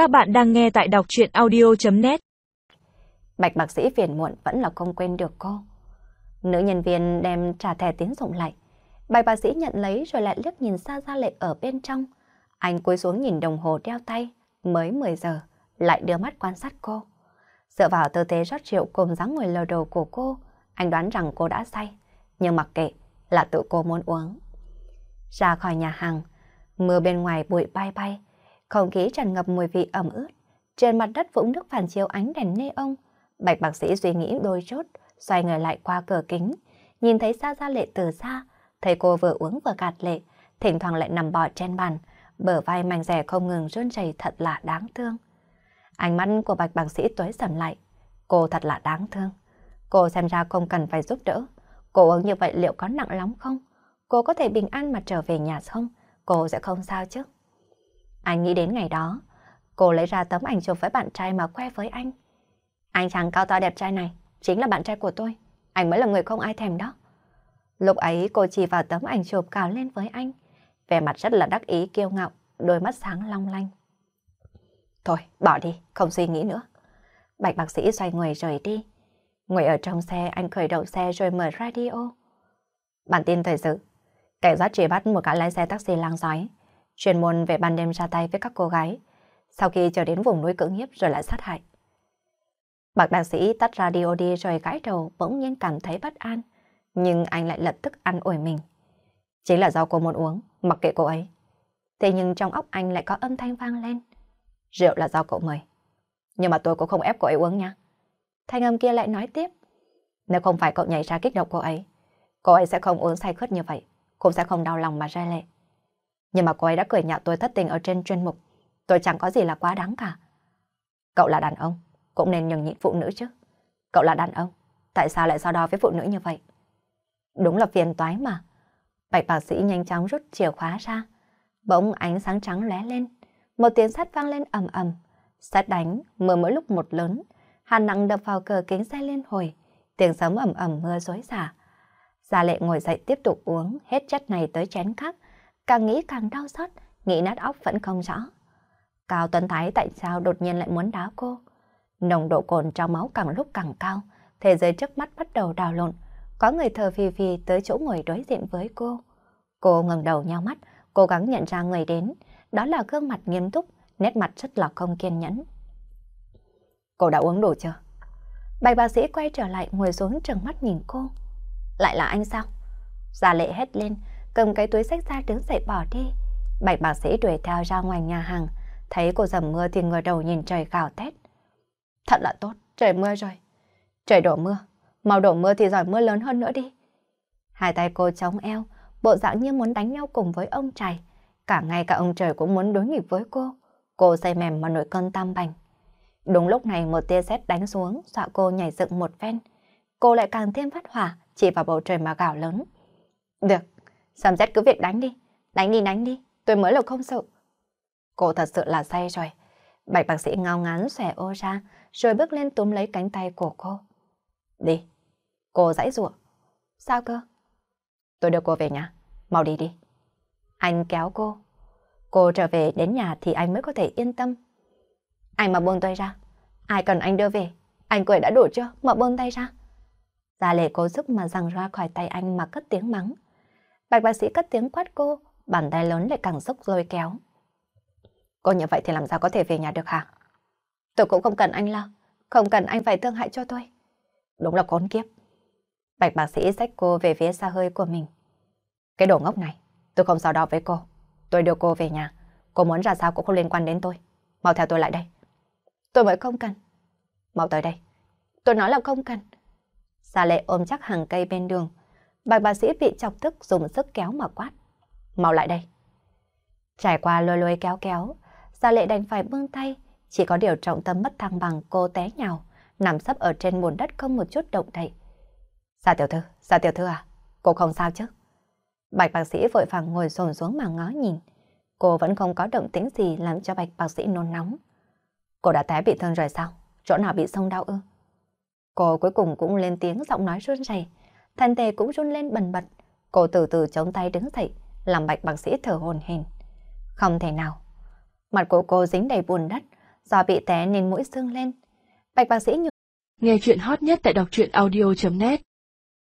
Các bạn đang nghe tại đọc chuyện audio.net Bạch bác sĩ phiền muộn vẫn là không quên được cô. Nữ nhân viên đem trả thẻ tín dụng lại. Bạch bác sĩ nhận lấy rồi lại liếc nhìn xa ra lệ ở bên trong. Anh cúi xuống nhìn đồng hồ đeo tay, mới 10 giờ, lại đưa mắt quan sát cô. Dựa vào tư thế rót rượu cùng dáng ngồi lờ đầu của cô, anh đoán rằng cô đã say. Nhưng mặc kệ, là tự cô muốn uống. Ra khỏi nhà hàng, mưa bên ngoài bụi bay bay, không khí tràn ngập mùi vị ẩm ướt. Trên mặt đất vũng nước phản chiếu ánh đèn nê ông. Bạch bác sĩ suy nghĩ đôi chút, xoay người lại qua cửa kính, nhìn thấy xa ra lệ từ xa, thấy cô vừa uống vừa gạt lệ, thỉnh thoảng lại nằm bò trên bàn, bờ vai mảnh rẻ không ngừng run rẩy thật là đáng thương. Ánh mắt của bạch bác sĩ tối sầm lại, cô thật là đáng thương. Cô xem ra không cần phải giúp đỡ, cô uống như vậy liệu có nặng lắm không? Cô có thể bình an mà trở về nhà không? Cô sẽ không sao chứ? Anh nghĩ đến ngày đó, cô lấy ra tấm ảnh chụp với bạn trai mà khoe với anh. Anh chàng cao to đẹp trai này chính là bạn trai của tôi. Anh mới là người không ai thèm đó. Lúc ấy cô chỉ vào tấm ảnh chụp cào lên với anh. Vẻ mặt rất là đắc ý kiêu ngạo, đôi mắt sáng long lanh. Thôi, bỏ đi, không suy nghĩ nữa. Bạch bác sĩ xoay người rời đi. Ngồi ở trong xe, anh khởi động xe rồi mở radio. Bản tin thời sự. Cảnh sát truy bắt một cả lái xe taxi lang giói chuyên môn về ban đêm ra tay với các cô gái, sau khi trở đến vùng núi cưỡng hiếp rồi lại sát hại. Bạc bác sĩ tắt radio đi rồi gãi đầu bỗng nhiên cảm thấy bất an, nhưng anh lại lập tức ăn ủi mình. Chính là do cô muốn uống, mặc kệ cô ấy. Thế nhưng trong óc anh lại có âm thanh vang lên. Rượu là do cậu mời. Nhưng mà tôi cũng không ép cô ấy uống nha. Thanh âm kia lại nói tiếp. Nếu không phải cậu nhảy ra kích động cô ấy, cô ấy sẽ không uống say khướt như vậy, cũng sẽ không đau lòng mà ra lệ. Nhưng mà cô ấy đã cười nhạo tôi thất tình ở trên chuyên mục. Tôi chẳng có gì là quá đáng cả. Cậu là đàn ông, cũng nên nhường nhịn phụ nữ chứ. Cậu là đàn ông, tại sao lại so đo với phụ nữ như vậy? Đúng là phiền toái mà. Bạch bác sĩ nhanh chóng rút chìa khóa ra. Bỗng ánh sáng trắng lóe lên. Một tiếng sắt vang lên ầm ầm. Sắt đánh, mưa mỗi lúc một lớn. Hàn nặng đập vào cờ kính xe lên hồi. Tiếng sấm ầm ầm mưa rối xả. Gia lệ ngồi dậy tiếp tục uống hết chất này tới chén khác càng nghĩ càng đau xót, nghĩ nát óc vẫn không rõ. Cao Tuấn Thái tại sao đột nhiên lại muốn đá cô? Nồng độ cồn trong máu càng lúc càng cao, thế giới trước mắt bắt đầu đào lộn. Có người thờ phì phì tới chỗ ngồi đối diện với cô. Cô ngẩng đầu nhau mắt, cố gắng nhận ra người đến. Đó là gương mặt nghiêm túc, nét mặt rất là không kiên nhẫn. Cô đã uống đủ chưa? Bạch bác sĩ quay trở lại ngồi xuống trừng mắt nhìn cô. Lại là anh sao? Gia lệ hét lên, cầm cái túi sách ra đứng dậy bỏ đi. Bạch bác sĩ đuổi theo ra ngoài nhà hàng, thấy cô dầm mưa thì ngửa đầu nhìn trời gào thét. Thật là tốt, trời mưa rồi. Trời đổ mưa, mau đổ mưa thì giỏi mưa lớn hơn nữa đi. Hai tay cô chống eo, bộ dạng như muốn đánh nhau cùng với ông trời. Cả ngày cả ông trời cũng muốn đối nghịch với cô. Cô say mềm mà nổi cơn tam bành. Đúng lúc này một tia sét đánh xuống, dọa cô nhảy dựng một ven. Cô lại càng thêm phát hỏa, chỉ vào bầu trời mà gào lớn. Được, Xem xét cứ việc đánh đi, đánh đi đánh đi, tôi mới là không sợ. Cô thật sự là say rồi. Bạch bác sĩ ngao ngán xòe ô ra, rồi bước lên túm lấy cánh tay của cô. Đi. Cô dãy ruộng. Sao cơ? Tôi đưa cô về nhà. Mau đi đi. Anh kéo cô. Cô trở về đến nhà thì anh mới có thể yên tâm. Anh mà buông tay ra. Ai cần anh đưa về? Anh cười đã đủ chưa? Mà buông tay ra. Gia lệ cố sức mà rằng ra khỏi tay anh mà cất tiếng mắng. Bạch bác sĩ cất tiếng quát cô, bàn tay lớn lại càng dốc lôi kéo. Cô như vậy thì làm sao có thể về nhà được hả? Tôi cũng không cần anh lo, không cần anh phải thương hại cho tôi. Đúng là khốn kiếp. Bạch bác sĩ xách cô về phía xa hơi của mình. Cái đồ ngốc này, tôi không sao đo với cô. Tôi đưa cô về nhà. Cô muốn ra sao cũng không liên quan đến tôi. Mau theo tôi lại đây. Tôi mới không cần. Mau tới đây. Tôi nói là không cần. Xa lệ ôm chắc hàng cây bên đường, Bạch bác sĩ bị chọc tức dùng sức kéo mà quát. Mau lại đây. Trải qua lôi lôi kéo kéo, Gia Lệ đành phải buông tay, chỉ có điều trọng tâm mất thăng bằng cô té nhào, nằm sấp ở trên bùn đất không một chút động đậy. gia tiểu thư, gia tiểu thư à, cô không sao chứ? Bạch bác sĩ vội vàng ngồi xổm xuống mà ngó nhìn. Cô vẫn không có động tĩnh gì làm cho bạch bác sĩ nôn nóng. Cô đã té bị thương rồi sao? Chỗ nào bị sông đau ư? Cô cuối cùng cũng lên tiếng giọng nói run rẩy thân thể cũng run lên bần bật. Cô từ từ chống tay đứng dậy, làm bạch bác sĩ thở hồn hển. Không thể nào. Mặt của cô dính đầy bùn đất, Do bị té nên mũi sưng lên. Bạch bác sĩ nhường. Nghe chuyện hot nhất tại đọc truyện audio.net